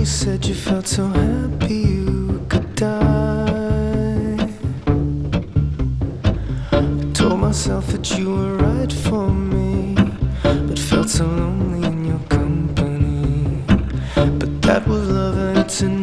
you said you felt so happy myself that you were right for me, but felt so lonely in your company. But that was love and it's an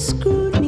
screwed